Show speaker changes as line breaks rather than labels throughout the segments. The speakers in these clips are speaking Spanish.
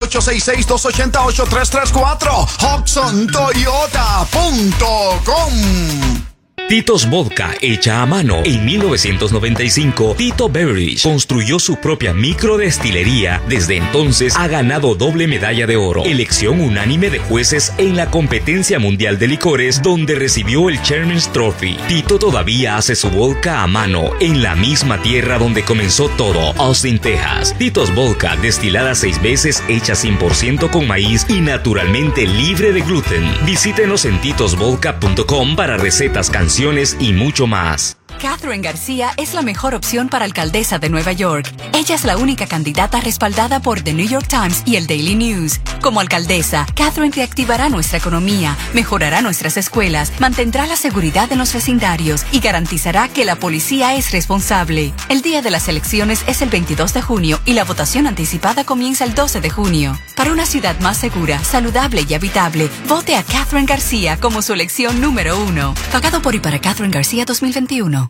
866-280-8334 HudsonToyota.com
Titos Vodka, hecha a mano. En 1995, Tito Beveridge construyó su propia microdestilería. Desde entonces ha ganado doble medalla de oro, elección unánime de jueces en la competencia mundial de licores, donde recibió el Chairman's Trophy. Tito todavía hace su vodka a mano, en la misma tierra donde comenzó todo, Austin, Texas. Titos Vodka, destilada seis veces, hecha 100% con maíz y naturalmente libre de gluten. Visítenos en titosvodka.com para recetas, canciones y mucho más.
Catherine García es la mejor opción para alcaldesa de Nueva York. Ella es la única candidata respaldada por The New York Times y el Daily News. Como alcaldesa, Catherine reactivará nuestra economía, mejorará nuestras escuelas, mantendrá la seguridad en los vecindarios y garantizará que la policía es responsable. El día de las elecciones es el 22 de junio y la votación anticipada comienza el 12 de junio. Para una ciudad más segura, saludable y habitable, vote a Catherine García como su elección número uno. Pagado por y para Catherine García 2021.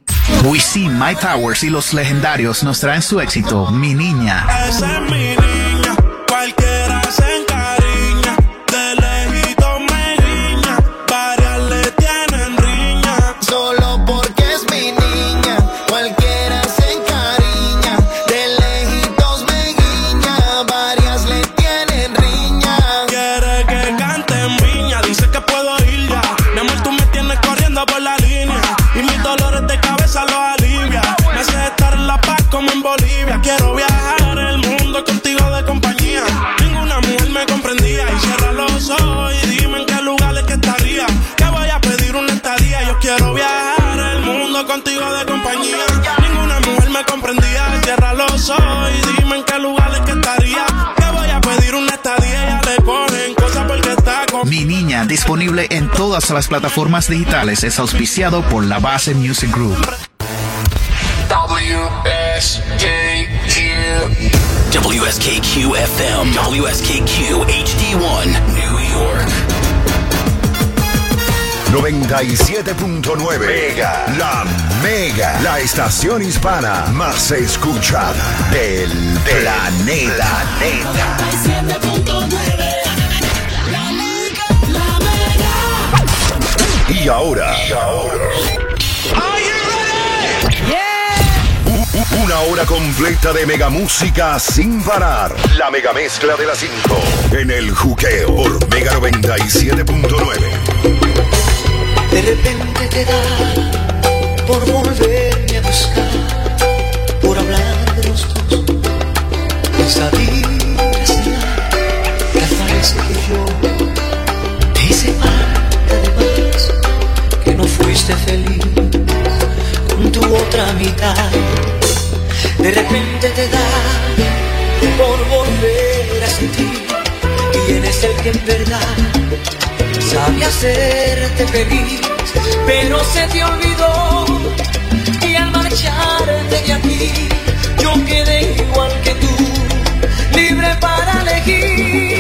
See My Towers y los legendarios nos traen su éxito, mi niña,
contigo de compañía. Ninguna mujer me comprendía. Cierra los ojos y dime en qué lugares que estaría. Que voy a pedir una estadía. Ya le ponen cosas porque está con.
Mi Niña, disponible en todas las plataformas digitales, es auspiciado por la Base Music Group.
WSKQ FM, WSKQ HD1, New York.
97.9 Mega, la Mega, la estación hispana más escuchada del planeta. Y ahora, y ahora. U- u- Una hora completa de mega música sin parar. La mega mezcla de las 5 en el juqueo por Mega 97.9.
De repente te da por volverme a buscar, por hablar de los dos, de salir a cenar, que parece que yo te hice mal, además, que no fuiste feliz con tu otra mitad. De repente te da por volver a sentir, quién es el que en verdad sabe hacerte feliz, pero se te olvidó y al marcharte de aquí yo quedé igual que tú, libre para elegir.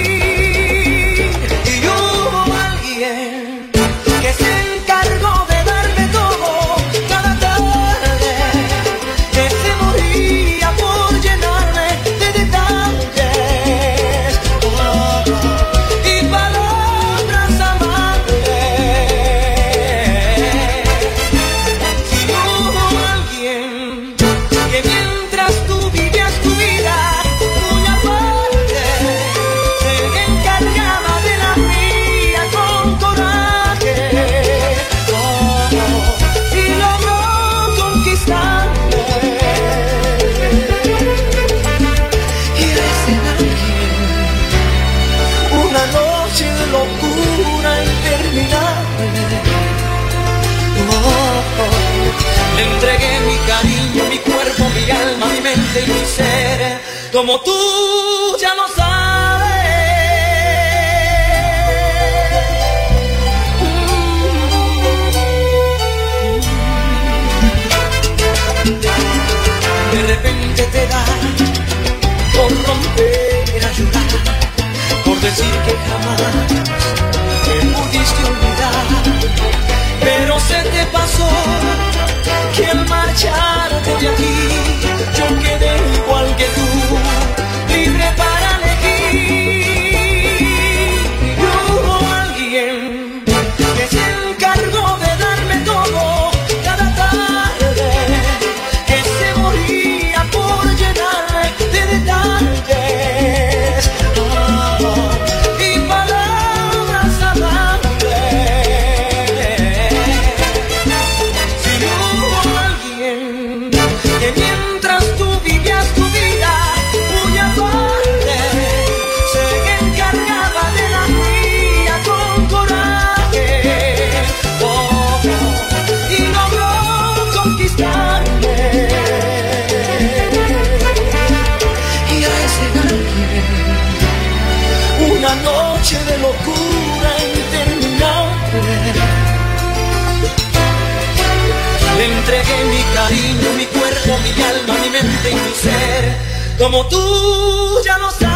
cariño, mi cuerpo, mi alma, mi mente y mi ser. Como tú ya no sabes.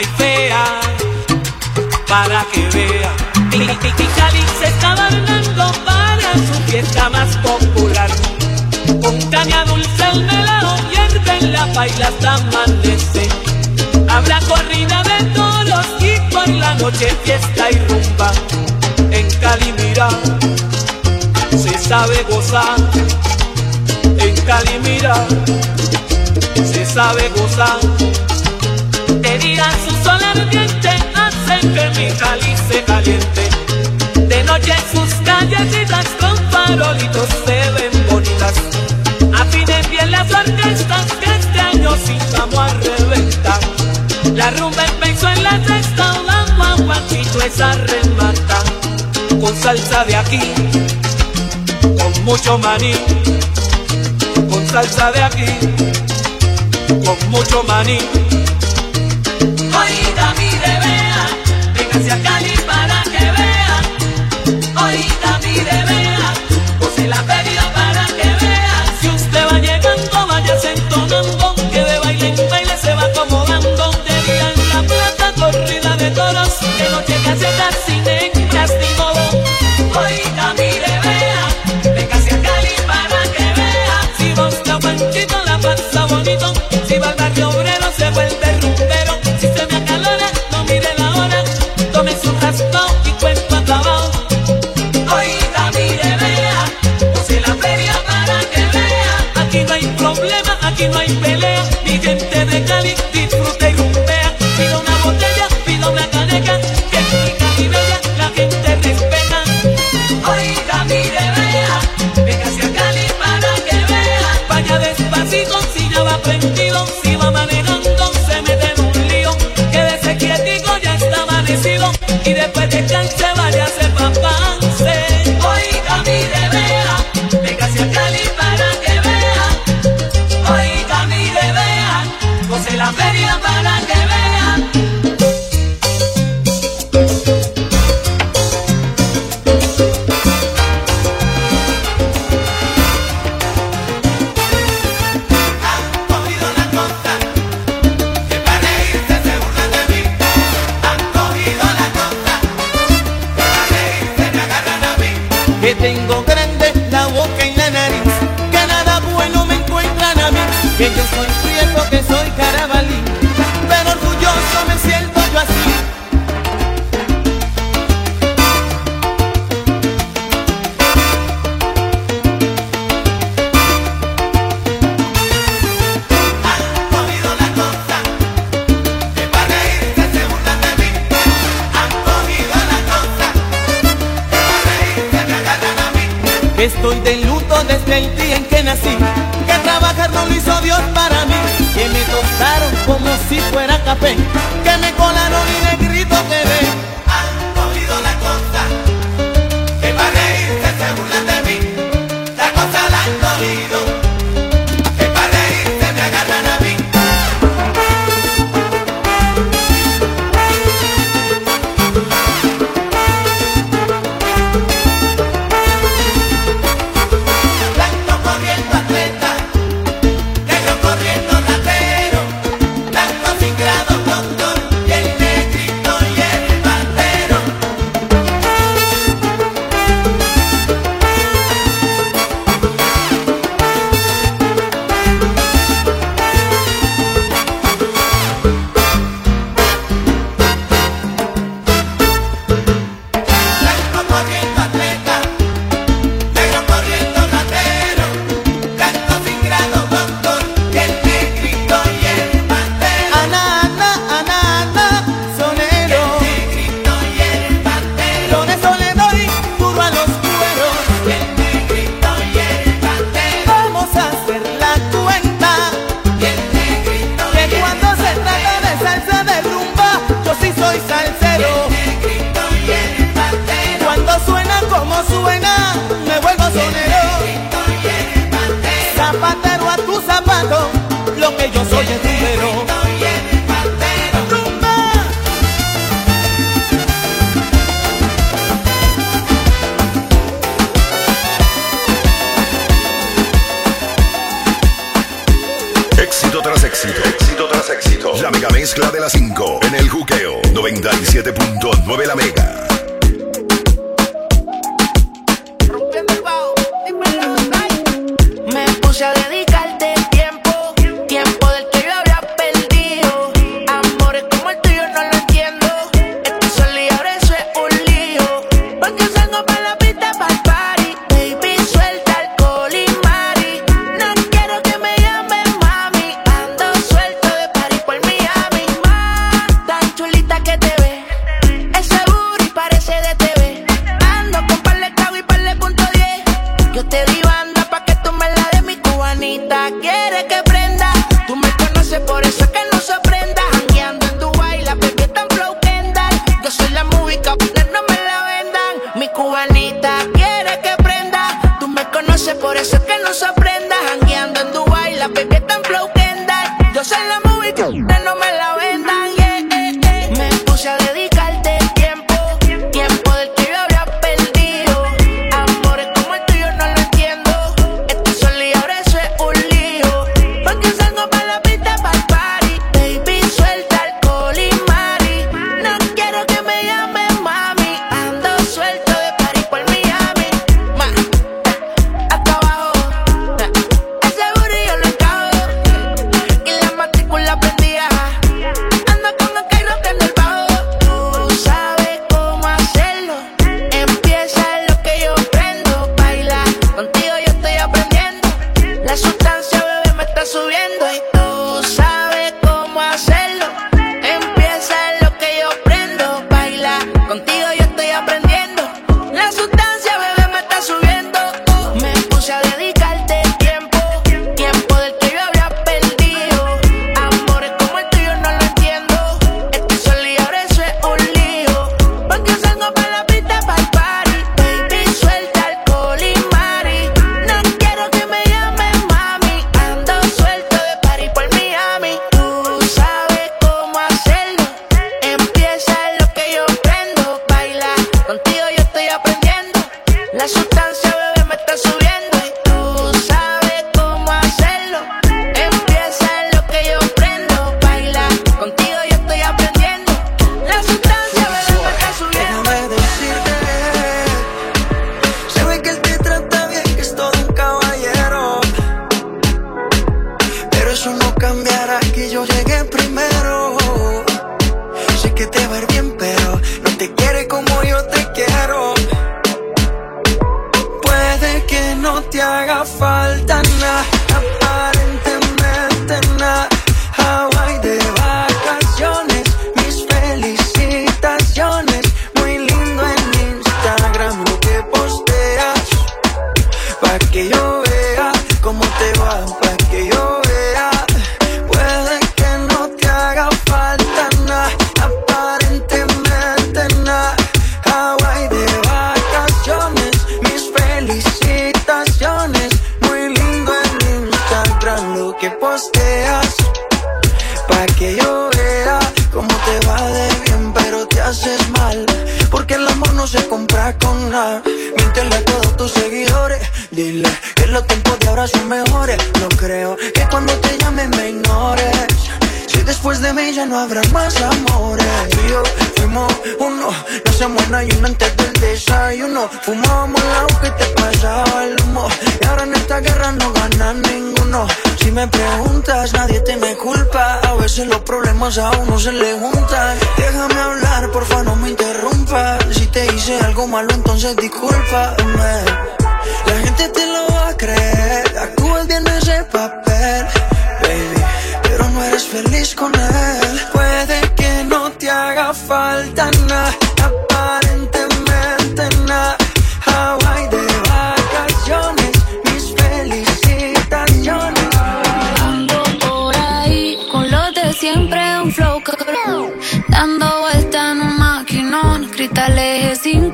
y
fea, para que vea. Cali se está bailando para su fiesta más popular. Con a dulce el melao y en la baila hasta amanecer. Habrá corrida de toros y por la noche fiesta y rumba. En Cali mira, se sabe gozar. En Cali mira, se sabe gozar. Te dirás sol ardiente hace que mi cáliz se caliente. De noche sus callecitas con farolitos se ven bonitas. Afinen bien las orquestas que este año sí vamos a reventar. La rumba empezó en la sexta, la guaguacito es arremata. Con salsa de aquí, con mucho maní. Con salsa de aquí, con mucho maní.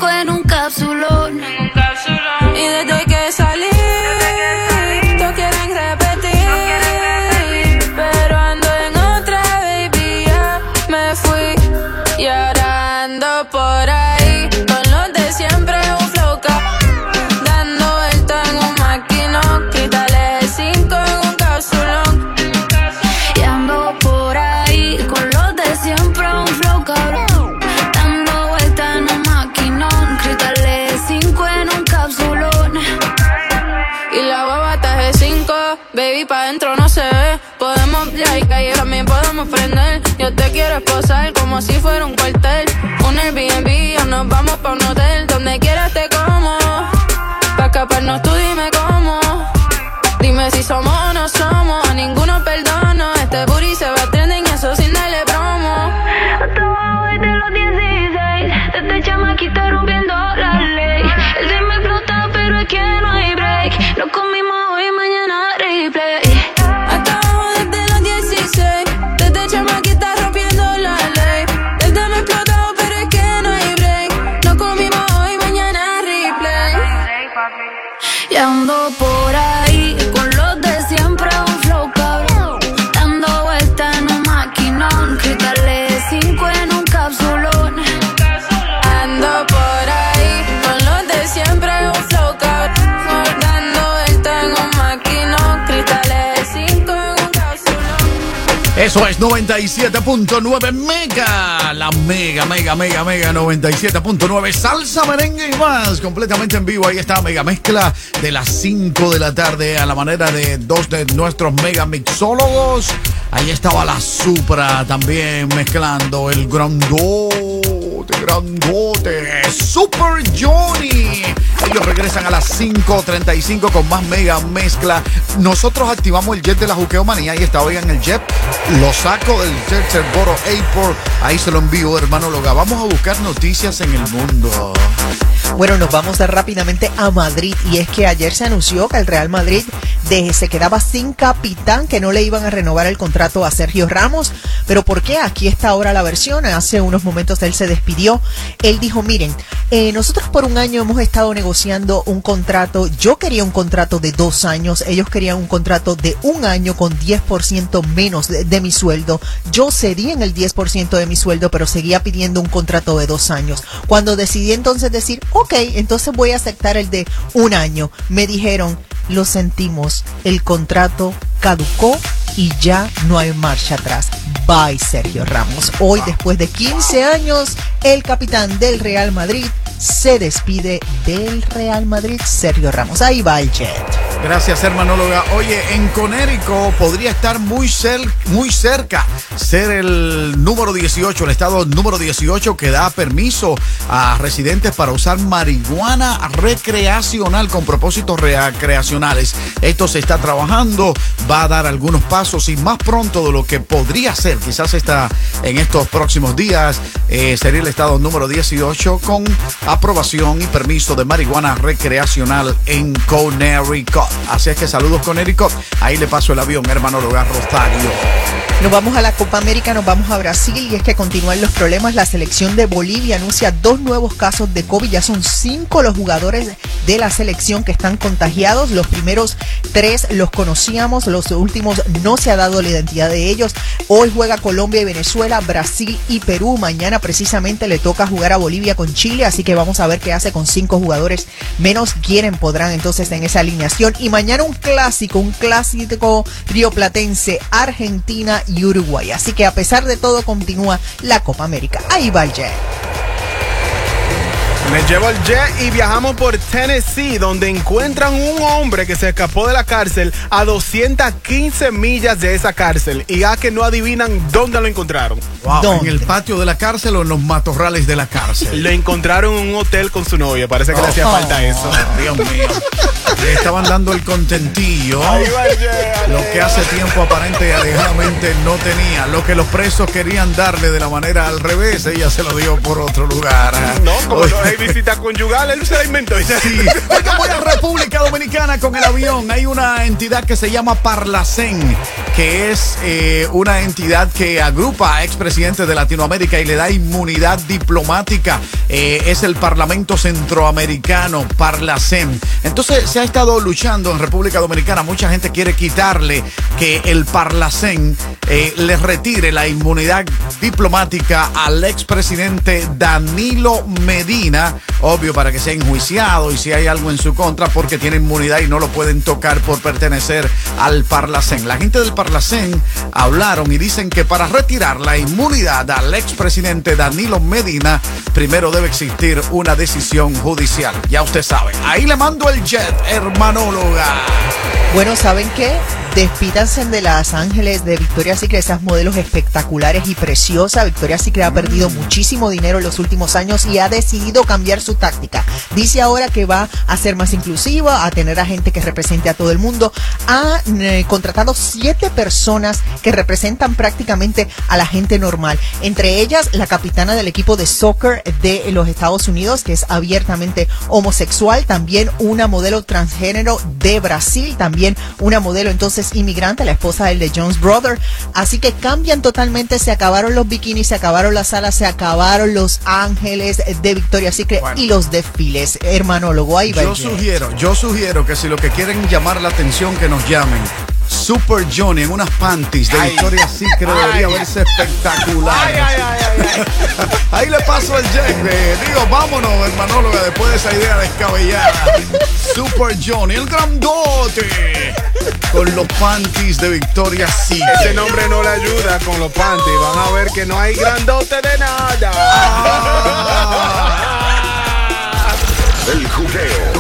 En un cápsulón.
Eso es 97.9 Mega. La mega, mega, mega, mega 97.9 Salsa, merengue y más. Completamente en vivo. Ahí está Mega Mezcla de las 5 de la tarde a la manera de dos de nuestros mega mixólogos. Ahí estaba la Supra también mezclando el grandote, grandote. Super Johnny. Ellos regresan a las 5.35 con más mega mezcla. Nosotros activamos el jet de la Juqueo Manía y está hoy en el jet. Lo saco del Boro Airport. Ahí se lo envío, hermano Loga. Vamos a buscar noticias en el mundo.
Bueno, nos vamos a rápidamente a Madrid y es que ayer se anunció que el Real Madrid se quedaba sin capitán, que no le iban a renovar el contrato a Sergio Ramos. Pero ¿por qué? Aquí está ahora la versión. Hace unos momentos él se despidió. Él dijo, miren, eh, nosotros por un año hemos estado negociando un contrato. Yo quería un contrato de dos años. Ellos querían un contrato de un año con 10% menos de, de mi sueldo. Yo cedí en el 10% de mi sueldo, pero seguía pidiendo un contrato de dos años. Cuando decidí entonces decir, ok, entonces voy a aceptar el de un año, me dijeron, lo sentimos, el contrato caducó y ya no hay marcha atrás. Bye, Sergio Ramos. Hoy, después de 15 años, el capitán del Real Madrid se despide del Real Madrid, Sergio Ramos. Ahí va el jet.
Gracias, hermanóloga. Oye, en Conérico podría estar muy, cer- muy cerca ser el número 18, el estado número 18 que da permiso a residentes para usar marihuana recreacional con propósitos recreacionales. Esto se está trabajando, va a dar algunos pasos y más pronto de lo que podría ser, quizás está en estos próximos días, eh, sería el estado número 18 con aprobación y permiso de marihuana recreacional en Connecticut. Así es que saludos con Erico. Ahí le paso el avión, hermano Logar Rosario.
Nos vamos a la Copa América, nos vamos a Brasil y es que continúan los problemas. La selección de Bolivia anuncia dos nuevos casos de COVID. Ya son cinco los jugadores de la selección que están contagiados. Los primeros tres los conocíamos, los últimos no se ha dado la identidad de ellos. Hoy juega Colombia y Venezuela, Brasil y Perú. Mañana precisamente le toca jugar a Bolivia con Chile, así que vamos a ver qué hace con cinco jugadores menos. Quieren podrán entonces en esa alineación. Y mañana un clásico, un clásico rioplatense, Argentina y Uruguay. Así que a pesar de todo continúa la Copa América. Ahí va el.
Me llevo el jet y viajamos por Tennessee, donde encuentran un hombre que se escapó de la cárcel a 215 millas de esa cárcel. Y ya que no adivinan dónde lo encontraron.
Wow, ¿En el patio de la cárcel o en los matorrales de la cárcel?
Lo encontraron en un hotel con su novia. Parece que le hacía
Oh,
falta eso.
Dios mío. Le estaban dando el contentillo. Lo que hace tiempo aparente y alegadamente no tenía. Lo que los presos querían darle de la manera al revés, ella se lo dio por otro lugar.
No, como no hay visita conyugal, él se la inventó.
Sí. Oiga, voy a República Dominicana con el avión. Hay una entidad que se llama Parlacen, que es eh, una entidad que agrupa a expresidentes de Latinoamérica y le da inmunidad diplomática. Eh, es el Parlamento Centroamericano, Parlacen. Entonces se ha estado luchando en República Dominicana. Mucha gente quiere quitarle que el Parlacen eh, le retire la inmunidad diplomática al expresidente Danilo Medina, obvio para que sea enjuiciado y si hay algo en su contra porque tiene inmunidad y no lo pueden tocar por pertenecer al Parlacén. La gente del Parlacén hablaron y dicen que para retirar la inmunidad al expresidente Danilo Medina, primero debe existir una decisión judicial. Ya usted sabe. Ahí le mando el jet, hermanóloga.
Bueno, ¿saben qué? Despídanse de Las Ángeles de Victoria's Secret, esas modelos espectaculares y preciosas. Victoria's Secret ha perdido muchísimo dinero en los últimos años y ha decidido cambiar su táctica. Dice ahora que va a ser más inclusiva, a tener a gente que represente a todo el mundo. Ha eh, contratado siete personas que representan prácticamente a la gente normal. Entre ellas, la capitana del equipo de soccer de los Estados Unidos, que es abiertamente homosexual. También una modelo transgénero de Brasil. También una modelo entonces inmigrante, la esposa del de Jones Brother. Así que cambian totalmente, se acabaron los bikinis, se acabaron las salas, se acabaron los ángeles de Victoria's Secret y los desfiles. Hermanólogo, ahí va.
Yo sugiero, yo sugiero que si lo que quieren llamar la atención, que nos llamen. Super Johnny en unas panties de. Victoria's Secret
Ay.
debería verse espectacular.
Ay, ay, ay, ay, ay.
Ahí le paso el eh, digo, vámonos, hermanóloga, después de esa idea descabellada. Super Johnny, el grandote. Con los panties de Victoria's Secret.
Ese nombre no le ayuda con los panties. Van a ver que no hay grandote de nada.
El juqueo.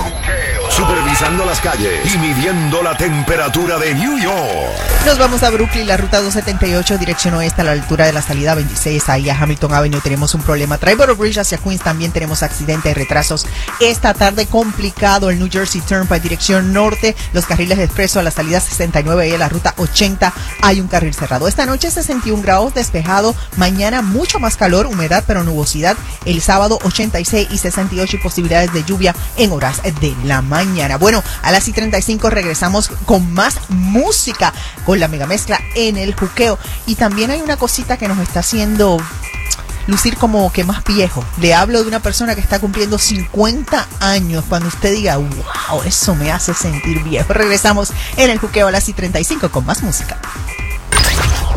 Supervisando las calles y midiendo la temperatura de New York.
Nos vamos a Brooklyn, la ruta 278, dirección oeste a la altura de la salida 26, ahí a Hamilton Avenue tenemos un problema. Triborough Bridge hacia Queens también tenemos accidentes, retrasos. Esta tarde complicado el New Jersey Turnpike, dirección norte, los carriles de expreso a la salida 69 y a la ruta 80 hay un carril cerrado. Esta noche 61 grados despejado, mañana mucho más calor, humedad pero nubosidad. El sábado 86 y 68 y posibilidades de lluvia en horas de la mañana. Bueno, a las y 35 regresamos con más música, con la mega mezcla en el juqueo. Y también hay una cosita que nos está haciendo lucir como que más viejo. Le hablo de una persona que está cumpliendo 50 años. Cuando usted diga, wow, eso me hace sentir viejo. Regresamos en el juqueo a las y 35 con más música.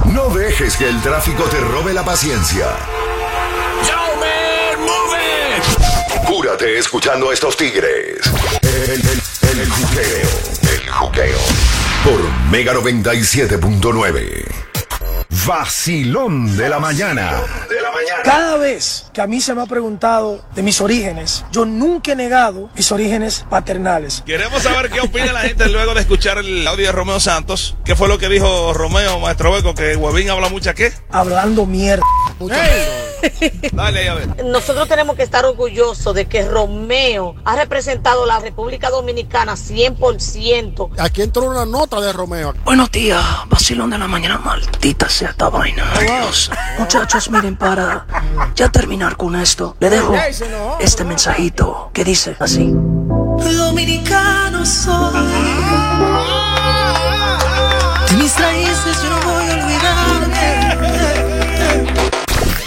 No dejes que el tráfico te robe la paciencia.
Yo, man, move it.
Cúrate escuchando a estos tigres. El, el, el juqueo. El juqueo. Por Mega 97.9. Vacilón de la mañana.
Cada vez que a mí se me ha preguntado de mis orígenes, yo nunca he negado mis orígenes paternales.
Queremos saber qué opina la gente luego de escuchar el audio de Romeo Santos. ¿Qué fue lo que dijo Romeo, maestro Beco? Que Huevín habla mucha qué.
Hablando mierda.
Dale ahí a ver.
Nosotros tenemos que estar orgullosos de que Romeo ha representado la República Dominicana 100%.
Aquí entró una nota de Romeo.
Buenos días, vacilón de la mañana, maldita sea esta vaina. Dios. Muchachos, miren, para ya terminar con esto, le dejo este mensajito que dice así.
Dominicano soy. De mis raíces yo no voy a olvidarme.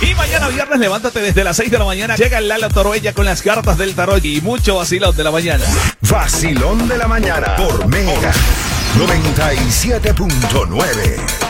Y mañana viernes, levántate desde las 6 de la mañana. Llega el Lalo Toroella con las cartas del tarot y mucho vacilón de la mañana.
Vacilón de la mañana por Mega 97.9.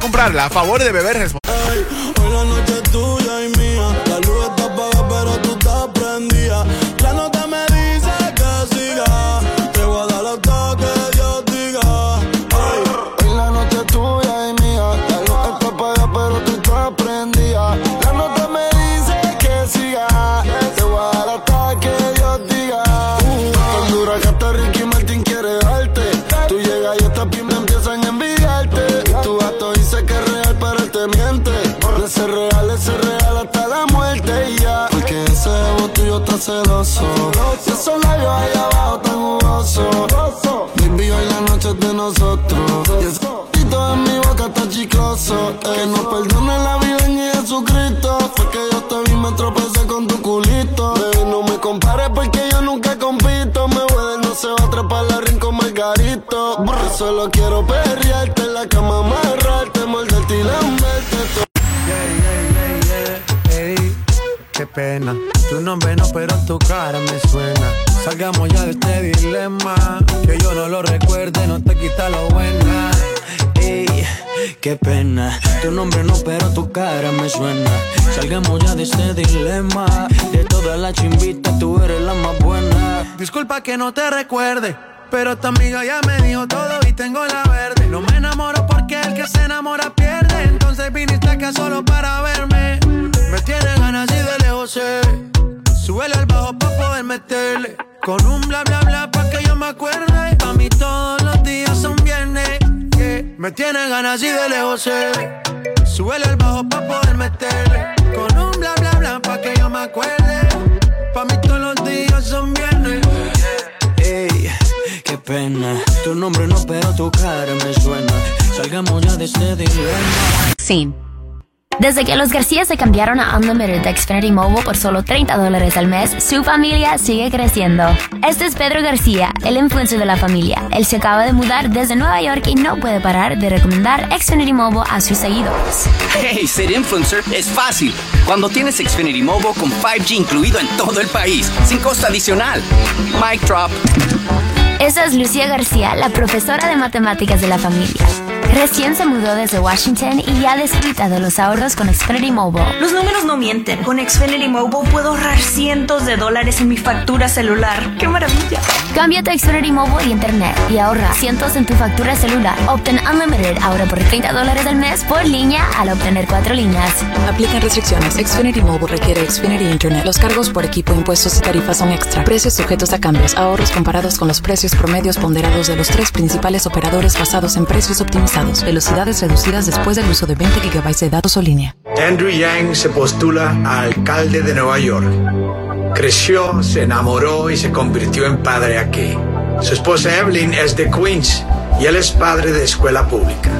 comprarla. A favor de beber responsable.
Celoso. Y esos labios ahí abajo tan jugosos. Baby, hoy la noche es de nosotros. Y ese en mi boca está chicloso. Que nos perdone la vida en Jesucristo. Fue que yo te vi me tropecé con tu culito. Baby, no me compares porque yo nunca compito. Me voy no se va a atrapar la rincón margarito. Yo solo quiero perrearte en la cama, amarrarte,
pena. Tu nombre no, pero tu cara me suena. Salgamos ya de este dilema. Que yo no lo recuerde, no te quita lo buena. Ey, qué pena. Tu nombre no, pero tu cara me suena. Salgamos ya de este dilema. De todas las chimbitas, tú eres la más buena. Disculpa que no te recuerde. Pero tu amiga ya me dijo todo y tengo la verde. No me enamoro porque el que se enamora pierde. Entonces viniste acá solo para verme. Ganas y de lejos sé. Súbele al bajo pa' poder meterle. Con un bla bla bla pa' que yo me acuerde. Pa' mí todos los días son viernes. yeah. Me tiene ganas y de lejos sé. Súbele al bajo pa' poder meterle. Con un bla bla bla pa' que yo me acuerde. Pa' mí todos los días son viernes. Ey, qué pena. Tu nombre no, pero tu cara me suena. Salgamos ya de este dilema.
Sin. Desde que los García se cambiaron a Unlimited de Xfinity Mobile por solo 30 dólares al mes, su familia sigue creciendo. Este es Pedro García, el influencer de la familia. Él se acaba de mudar desde Nueva York y no puede parar de recomendar Xfinity Mobile a sus seguidores.
Hey, ser influencer es fácil. Cuando tienes Xfinity Mobile con 5G incluido en todo el país, sin costo adicional. Mic drop.
Esa es Lucía García, la profesora de matemáticas de la familia. Recién se mudó desde Washington y ya disfruta de los ahorros con Xfinity Mobile.
Los números no mienten. Con Xfinity Mobile puedo ahorrar cientos de dólares en mi factura celular. ¡Qué maravilla!
Cámbiate a Xfinity Mobile y Internet y ahorra cientos en tu factura celular. Obtén Unlimited ahora por 30 dólares al mes por línea al obtener cuatro líneas.
Aplican restricciones. Xfinity Mobile requiere Xfinity Internet. Los cargos por equipo, impuestos y tarifas son extra. Precios sujetos a cambios. Ahorros comparados con los precios promedios ponderados de los tres principales operadores basados en precios optimizados. Velocidades reducidas después del uso de 20 GB de datos o línea.
Andrew Yang se postula a alcalde de Nueva York. Creció, se enamoró y se convirtió en padre aquí. Su esposa Evelyn es de Queens y él es padre de escuela pública.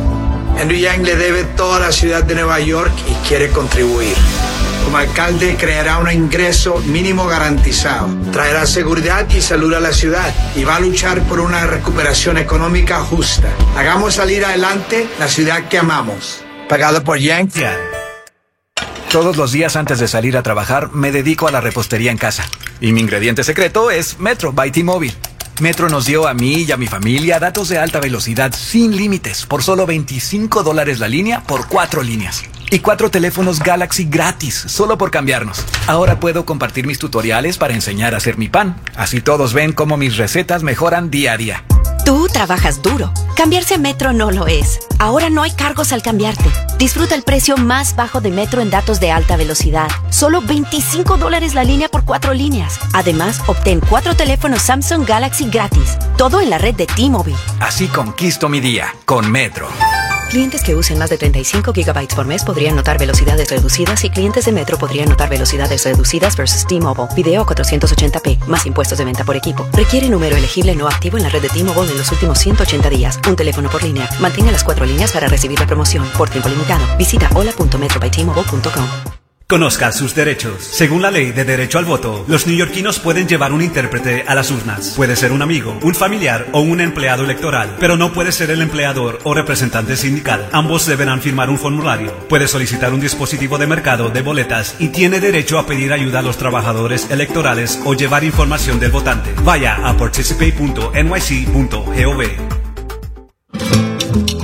Andrew Yang le debe toda la ciudad de Nueva York y quiere contribuir. Como alcalde creará un ingreso mínimo garantizado, traerá seguridad y salud a la ciudad y va a luchar por una recuperación económica justa. Hagamos salir adelante la ciudad que amamos. Pagado por Yang.
Todos los días antes de salir a trabajar me dedico a la repostería en casa. Y mi ingrediente secreto es Metro by T-Mobile. Metro nos dio a mí y a mi familia datos de alta velocidad sin límites por solo 25 dólares la línea por cuatro líneas. Y cuatro teléfonos Galaxy gratis, solo por cambiarnos. Ahora puedo compartir mis tutoriales para enseñar a hacer mi pan. Así todos ven cómo mis recetas mejoran día a día.
Tú trabajas duro. Cambiarse a Metro no lo es. Ahora no hay cargos al cambiarte. Disfruta el precio más bajo de Metro en datos de alta velocidad. Solo 25 dólares la línea por cuatro líneas. Además, obtén cuatro teléfonos Samsung Galaxy gratis. Todo en la red de T-Mobile.
Así conquisto mi día con Metro.
Clientes que usen más de 35 gigabytes por mes podrían notar velocidades reducidas y clientes de Metro podrían notar velocidades reducidas versus T-Mobile. Video 480p, más impuestos de venta por equipo. Requiere número elegible no activo en la red de T-Mobile en los últimos 180 días. Un teléfono por línea. Mantenga las cuatro líneas para recibir la promoción. Por tiempo limitado. Visita hola.metrobytmobile.com.
Conozca sus derechos. Según la ley de derecho al voto, los neoyorquinos pueden llevar un intérprete a las urnas. Puede ser un amigo, un familiar o un empleado electoral, pero no puede ser el empleador o representante sindical. Ambos deberán firmar un formulario. Puede solicitar un dispositivo de mercado de boletas y tiene derecho a pedir ayuda a los trabajadores electorales o llevar información del votante. Vaya a participate.nyc.gov.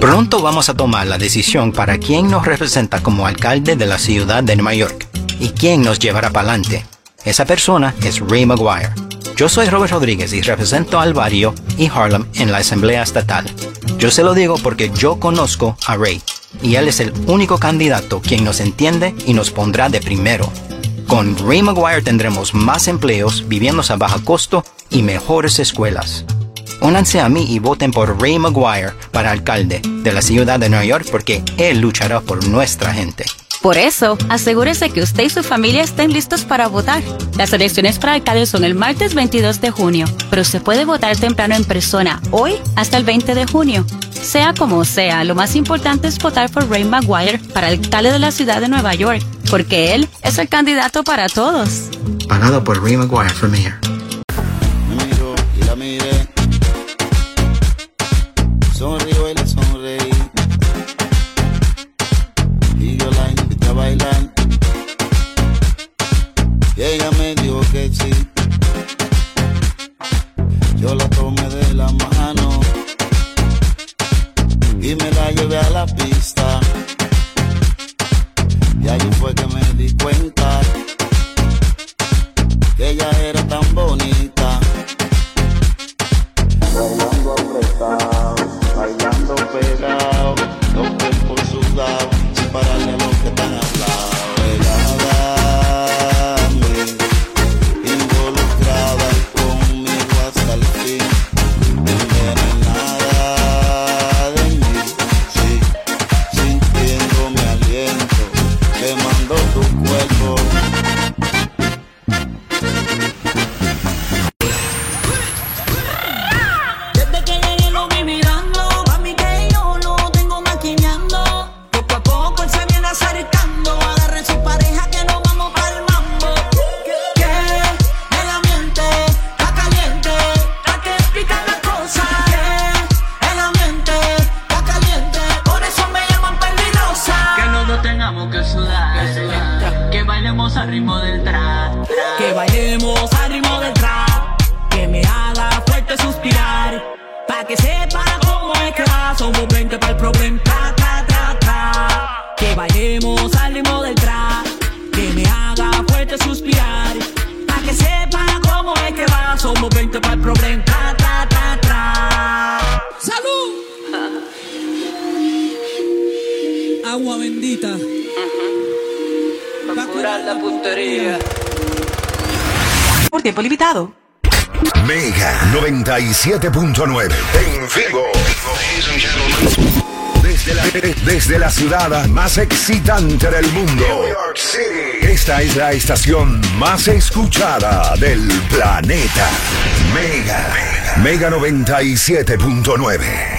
Pronto vamos a tomar la decisión para quién nos representa como alcalde de la ciudad de Nueva York y quién nos llevará para adelante. Esa persona es Ray Maguire. Yo soy Robert Rodríguez y represento al barrio y Harlem en la Asamblea Estatal. Yo se lo digo porque yo conozco a Ray y él es el único candidato quien nos entiende y nos pondrá de primero. Con Ray Maguire tendremos más empleos, viviendas a bajo costo y mejores escuelas. Únanse a mí y voten por Ray Maguire para alcalde de la ciudad de Nueva York porque él luchará por nuestra gente.
Por eso, asegúrese que usted y su familia estén listos para votar. Las elecciones para alcalde son el martes 22 de junio, pero se puede votar temprano en persona hoy hasta el 20 de junio. Sea como sea, lo más importante es votar por Ray Maguire para alcalde de la ciudad de Nueva York, porque él es el candidato para todos.
Pagado por Ray Maguire for mayor.
Más excitante del mundo. Esta es la estación más escuchada del planeta. Mega. Mega 97.9.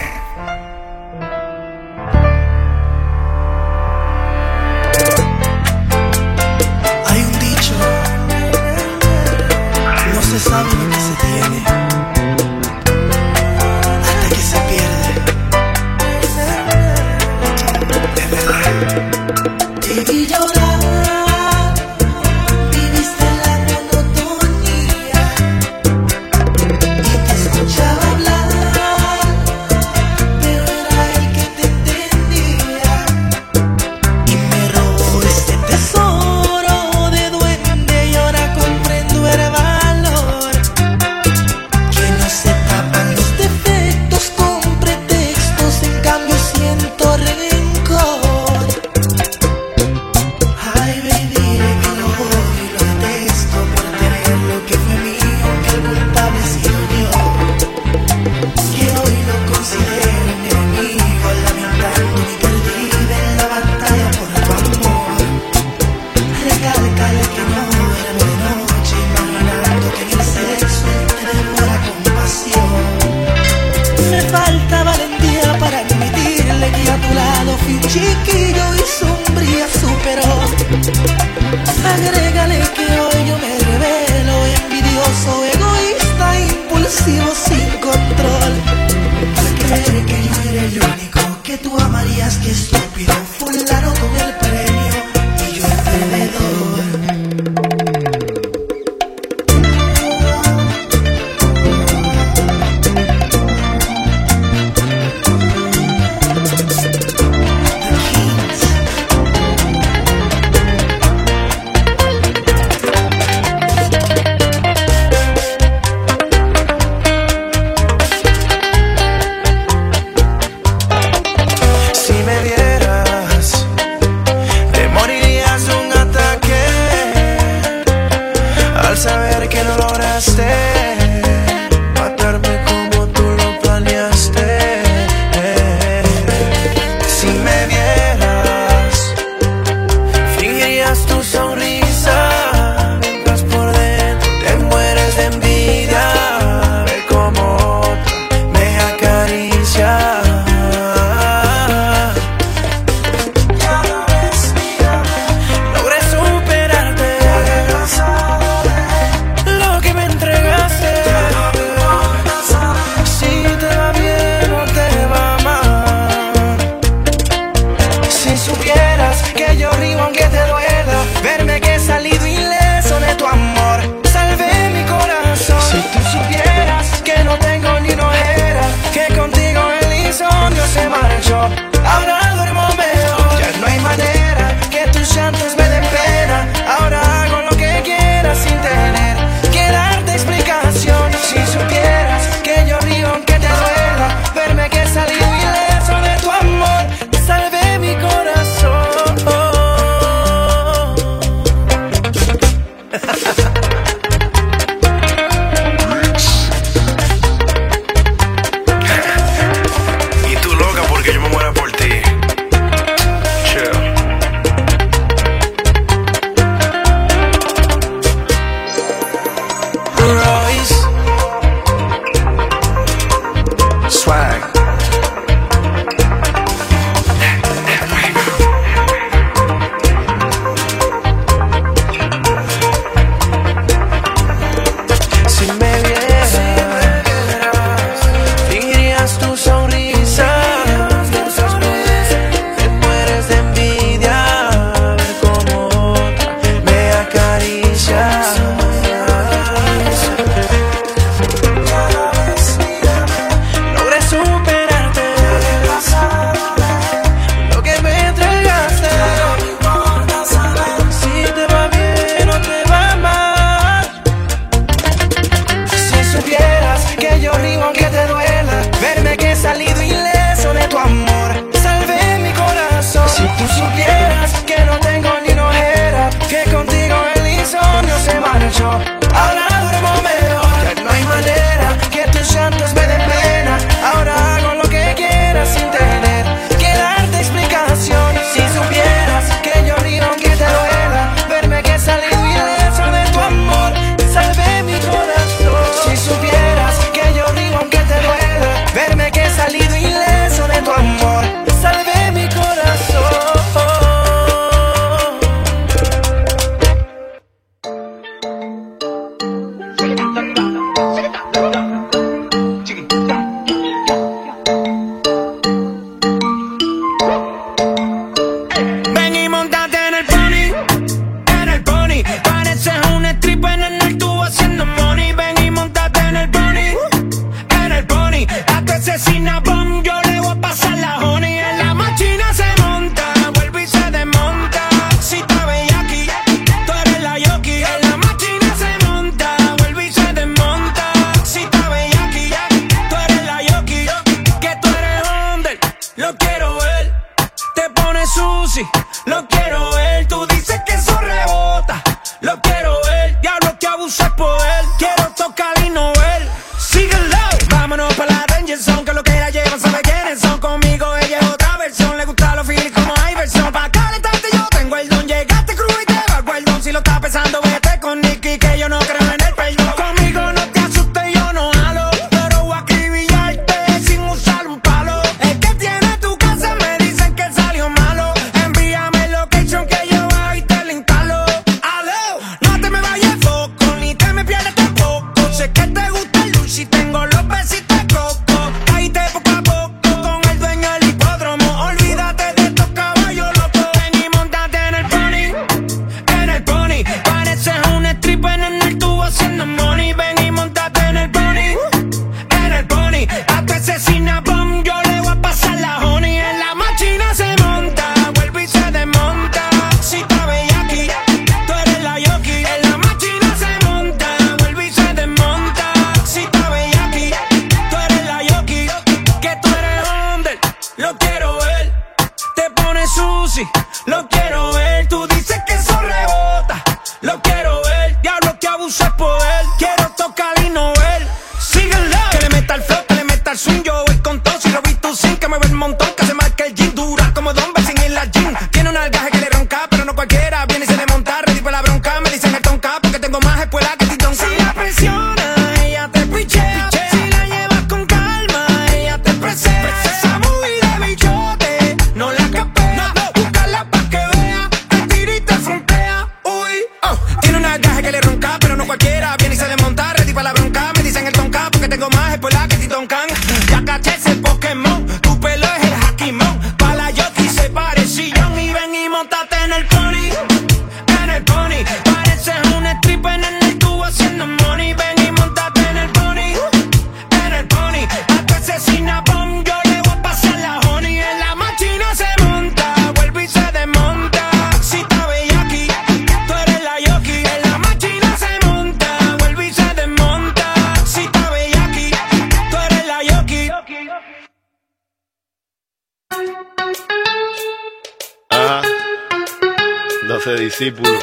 discípulo,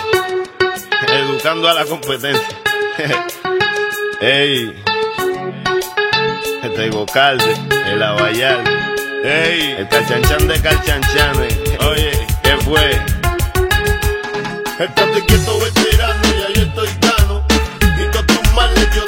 educando a la competencia. Ey, este Gocalde, el Abayal, ey, este el Calchanchan de Calchanchanes. Oye, ¿qué fue? Estate quieto, veterano, ya yo estoy cano, y todos tus males yo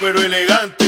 pero elegante.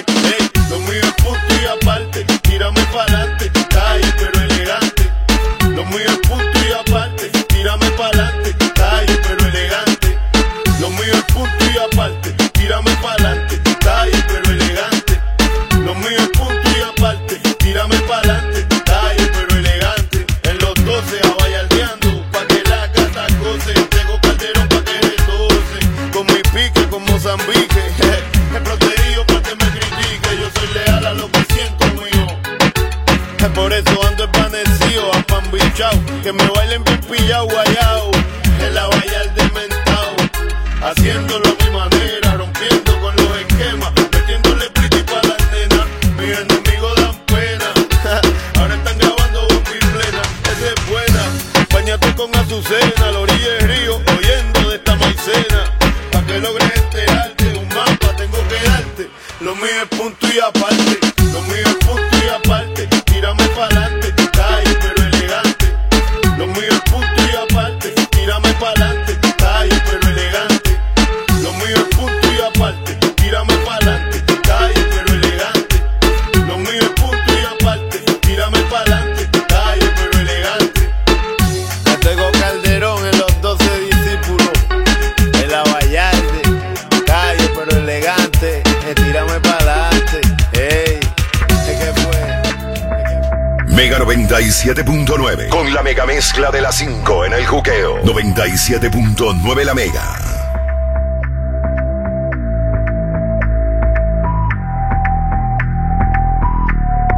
97.9 La Mega.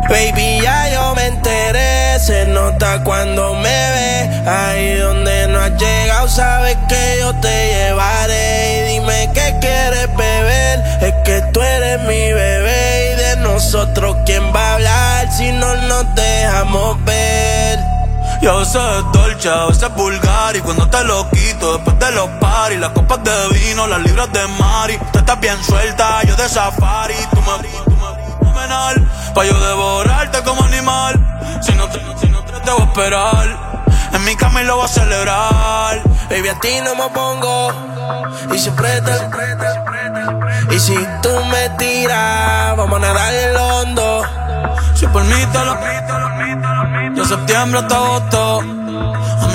Baby, ya yo me enteré, se nota cuando me ve. Ahí donde no has llegado, sabes que yo te llevaré. Y dime qué quieres beber, es que tú eres mi bebé. Y de nosotros, ¿quién va a hablar si no nos dejamos ver?
Yo sé a veces vulgar. Y cuando te lo quito, después de los paris, las copas de vino, las libras de Mari. Tú estás bien suelta, yo de safari. Tú me abrí, tú me abrí, fenomenal. Pa' yo devorarte como animal. Si no te, si no te, te voy a esperar. En mi cama lo voy a celebrar.
Baby, a ti no me pongo. Y siempre te. Y si tú me tiras, vamos a nadar el hondo.
Si por mí te lo. De septiembre hasta agosto.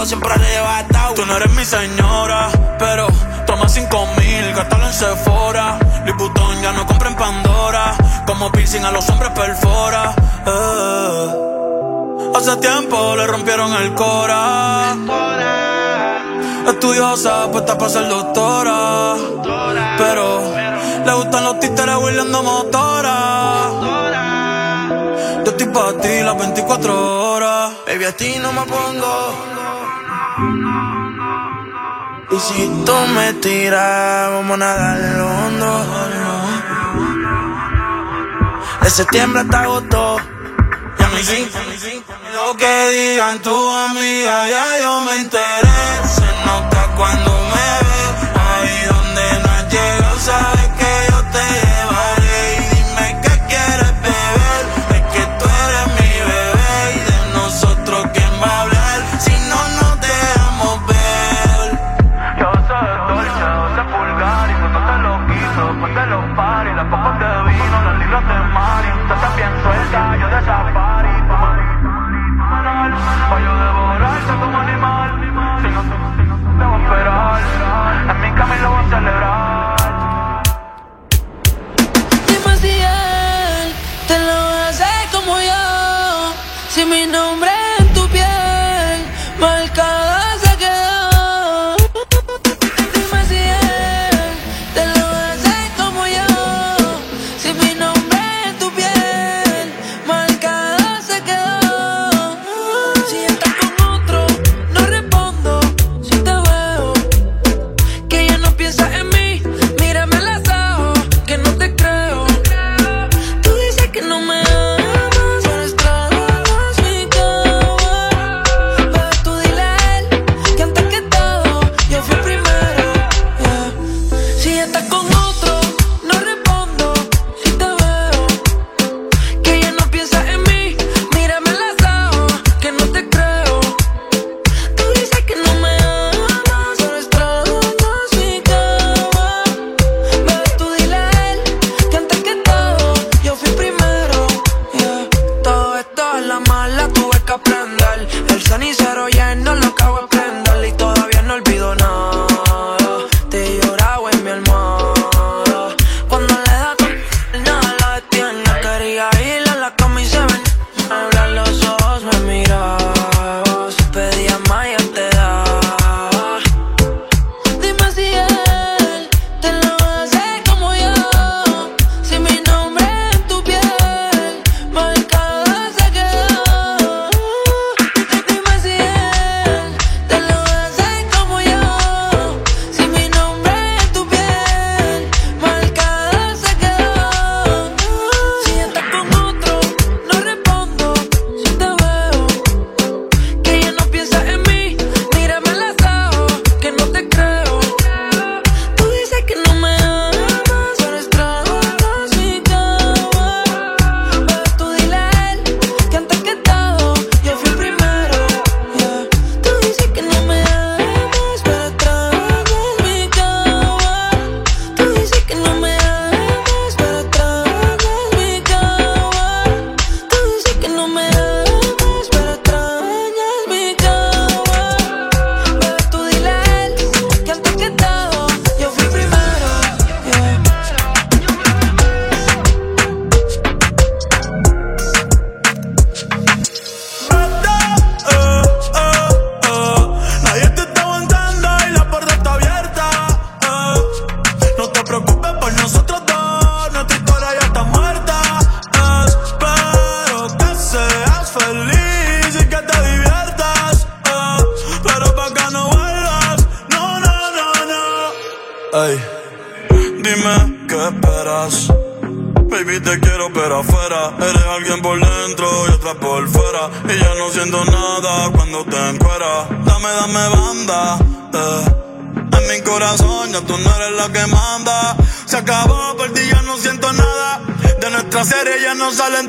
todo siempre arrebatado.
Tú no eres mi señora, pero toma cinco mil, gastalo en Sephora. Louis ya no compra en Pandora, como piercing a los hombres perfora. Eh. Hace tiempo le rompieron el cora. Estudiosa, puesta para ser doctora. Pero le gustan los títeres huirleando motora. Yo estoy para ti las 24 horas.
Baby, a ti no me pongo. Y si tú me tiras, vamos a nadar lo hondo. De septiembre hasta agosto. Y a mí sí.
Lo que digan tu amiga, ya yo me interesa. Se nota cuando me
ves.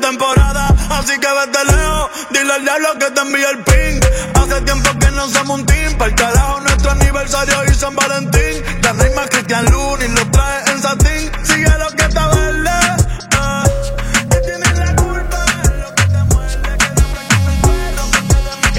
Así que vete lejos, dile al diablo que te envíe el ping. Hace tiempo que no somos un team. Para el carajo, nuestro aniversario y San Valentín. Hay más Cristian Luna y lo trae en satín.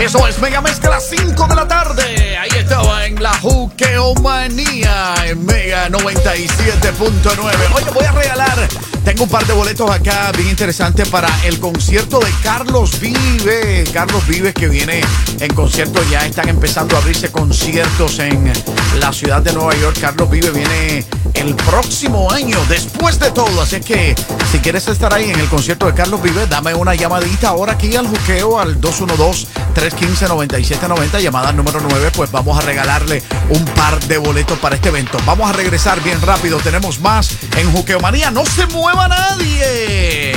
Eso es Mega Mezcla 5 de la tarde. Ahí estaba en la Juqueomanía en Mega 97.9. Oye, voy a regalar. Tengo un par de boletos acá bien interesantes para el concierto de Carlos Vive. Carlos Vives que viene en concierto. Ya están empezando a abrirse conciertos en la ciudad de Nueva York. Carlos Vive viene el próximo año, después de todo. Así que si quieres estar ahí en el concierto de Carlos Vive, dame una llamadita ahora aquí al juqueo al 212-315-9790, llamada número 9. Pues vamos a regalarle un par de boletos para este evento. Vamos a regresar bien rápido. Tenemos más en Juqueo Manía. No se mueva nadie.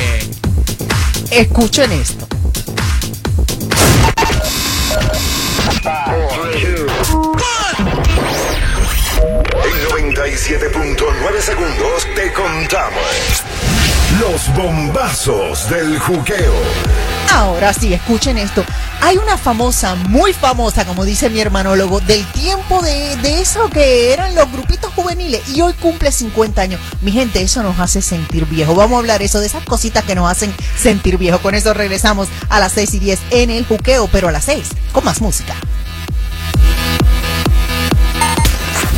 Escuchen esto.
En 97.9 segundos te contamos los bombazos del juqueo.
Ahora sí, escuchen esto. Hay una famosa, muy famosa, como dice mi hermanólogo, del tiempo de, de eso que eran los grupitos juveniles y hoy cumple 50 años. Mi gente, eso nos hace sentir viejo. Vamos a hablar eso, de esas cositas que nos hacen sentir viejo. Con eso regresamos a las 6 y 10 en el juqueo, pero a las 6 con más música.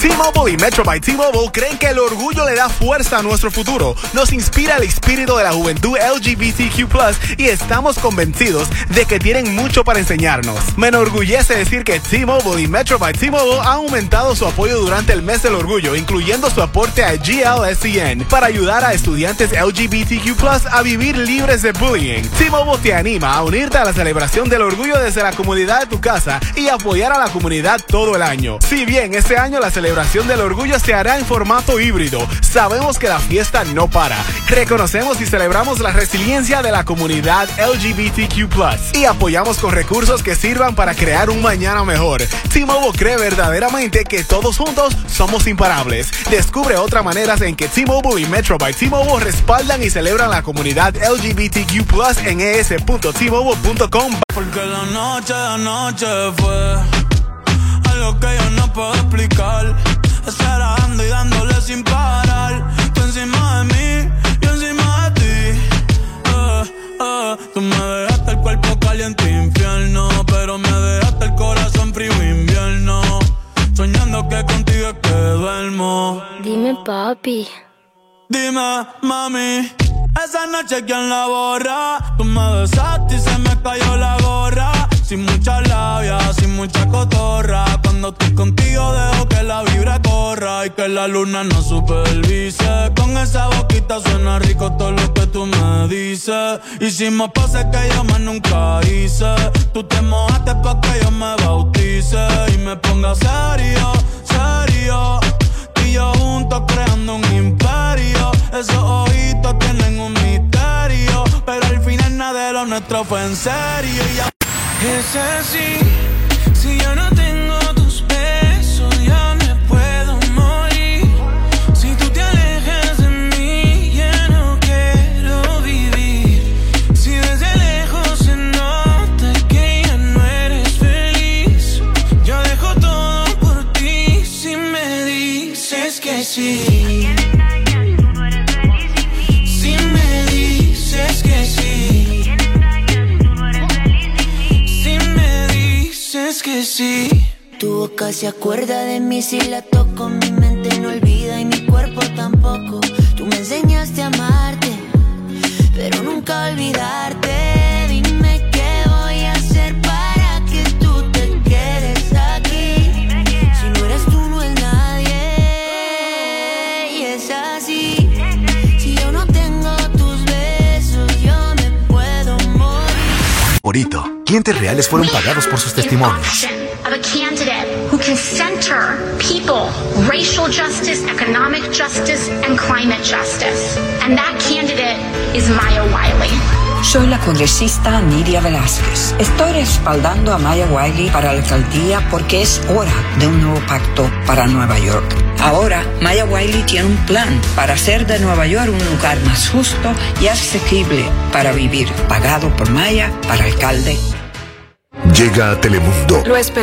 T-Mobile y Metro by T-Mobile creen que el orgullo le da fuerza a nuestro futuro, nos inspira el espíritu de la juventud LGBTQ+, y estamos convencidos de que tienen mucho para enseñarnos. Me enorgullece decir que T-Mobile y Metro by T-Mobile han aumentado su apoyo durante el mes del orgullo, incluyendo su aporte a GLSEN para ayudar a estudiantes LGBTQ+, a vivir libres de bullying. T-Mobile te anima a unirte a la celebración del orgullo desde la comunidad de tu casa y apoyar a la comunidad todo el año. Si bien este año la celebración del orgullo se hará en formato híbrido, sabemos que la fiesta no para. Reconocemos y celebramos la resiliencia de la comunidad LGBTQ+, y apoyamos con recursos que sirvan para crear un mañana mejor. T-Mobile cree verdaderamente que todos juntos somos imparables. Descubre otras maneras en que T-Mobile y Metro by T-Mobile respaldan y celebran la comunidad LGBTQ+, en es.tmobile.com.
Porque la noche de anoche fue algo que yo no puedo explicar. Esperando y dándole sin parar. Tú encima de mí, yo encima de ti. Eh, eh, tú me dejaste el cuerpo caliente infierno, pero me dejaste el corazón frío invierno. Soñando que contigo es que duermo.
Dime, papi.
Dime, mami, esa noche quién la borra. Tú me besaste y se me cayó la gorra. Sin mucha labia, sin mucha cotorra. Cuando estoy contigo dejo que la vibra corra y que la luna no supervise. Con esa boquita suena rico todo lo que tú me dices. Hicimos pases que yo más nunca hice. Tú te mojaste pa' que yo me bautice y me ponga serio, serio. Tú y yo juntos creando un imperio. Esos ojitos tienen un misterio. Pero al final nada de lo nuestro fue en serio.
Es así, si
Tu boca se acuerda de mí si la toco, mi mente no olvida y mi cuerpo tampoco. Tú me enseñaste a amarte, pero nunca olvidarte.
Clientes reales fueron pagados por sus testimonios.
racial justice, economic justice, climate justice. And that candidate is Maya Wiley.
Soy la congresista Nidia Velázquez. Estoy respaldando a Maya Wiley para la alcaldía porque es hora de un nuevo pacto para Nueva York. Ahora, Maya Wiley tiene un plan para hacer de Nueva York un lugar más justo y asequible para vivir, pagado por Maya para alcalde.
Llega a Telemundo.
Lo